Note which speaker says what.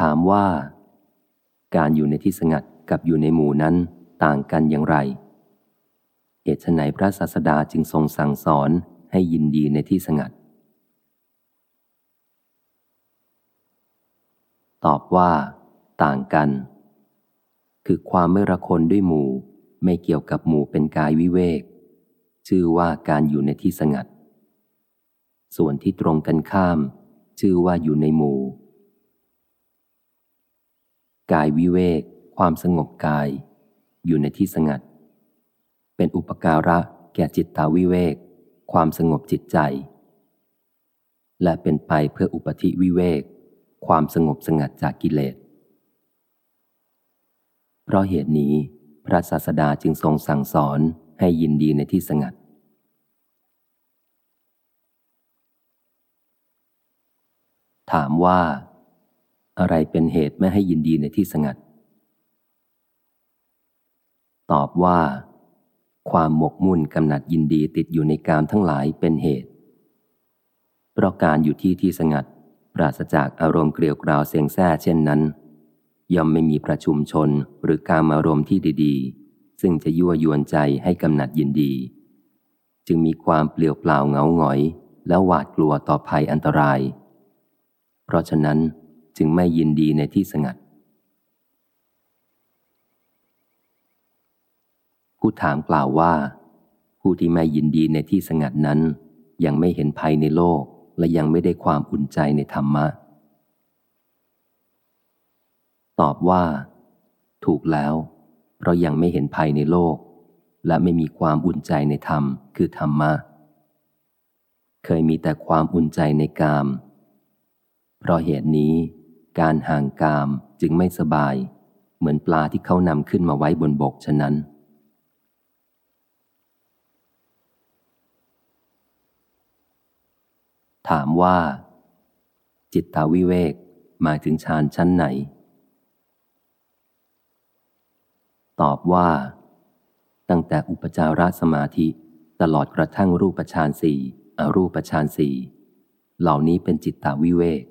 Speaker 1: ถามว่า การอยู่ในที่สงัดกับอยู่ในหมู่นั้นต่างกันอย่างไรเหตุไนพระศาสดาจึงทรงสั่งสอนให้ยินดีในที่สงัด ตอบว่า ต่างกัน คือความไม่ระคนด้วยหมู่ไม่เกี่ยวกับหมู่เป็นกายวิเวก ชื่อว่าการอยู่ในที่สงัด ส่วนที่ตรงกันข้าม ชื่อว่าอยู่ในหมู่ กายวิเวก ความสงบกาย อยู่ในที่สงัด เป็นอุปการะแก่จิตตาวิเวก ความสงบจิตใจ และเป็นไปเพื่ออุปธิวิเวก ความสงบสงัดจากกิเลส เพราะเหตุนี้ พระศาสดาจึงทรงสั่งสอนให้ยินดีในที่สงัด ถามว่า อะไรเป็นเหตุไม่ให้ยินดีในที่สงัด ตอบว่า ความหมกมุ่นกำหนัดยินดีติดอยู่ในกามทั้งหลายเป็นเหตุ เพราะการอยู่ที่ที่สงัด ปราศจากอารมณ์เกลียวกราวเสียงแซ่เช่นนั้น ย่อมไม่มีประชุมชนหรือการมารมที่ดีๆ ซึ่งจะยั่วยวนใจให้กำหนัดยินดี จึงมีความเปลี่ยวเปล่าเงาหงอย และหวาดกลัวต่อภัยอันตราย เพราะฉะนั้น จึงไม่ยินดีในที่สงัด ผู้ถามกล่าวว่า ผู้ที่ไม่ยินดีในที่สงัดนั้น ยังไม่เห็นภัยในโลกและยังไม่ได้ความอุ่นใจในธรรมะ ตอบว่า ถูกแล้ว เพราะยังไม่เห็นภัยในโลก และไม่มีความอุ่นใจในธรรม คือธรรมะ เคยมีแต่ความอุ่นใจในกาม เพราะเหตุนี้ การห่างกามจึงไม่สบาย เหมือนปลาที่เขานำขึ้นมาไว้บนบกฉะนั้น ถามว่า จิตตาวิเวกหมายถึงฌานชั้นไหน ตอบว่า ตั้งแต่อุปจารสมาธิตลอดกระทั่งรูปฌานสี่อรูปฌานสี่เหล่านี้เป็นจิตตาวิเวก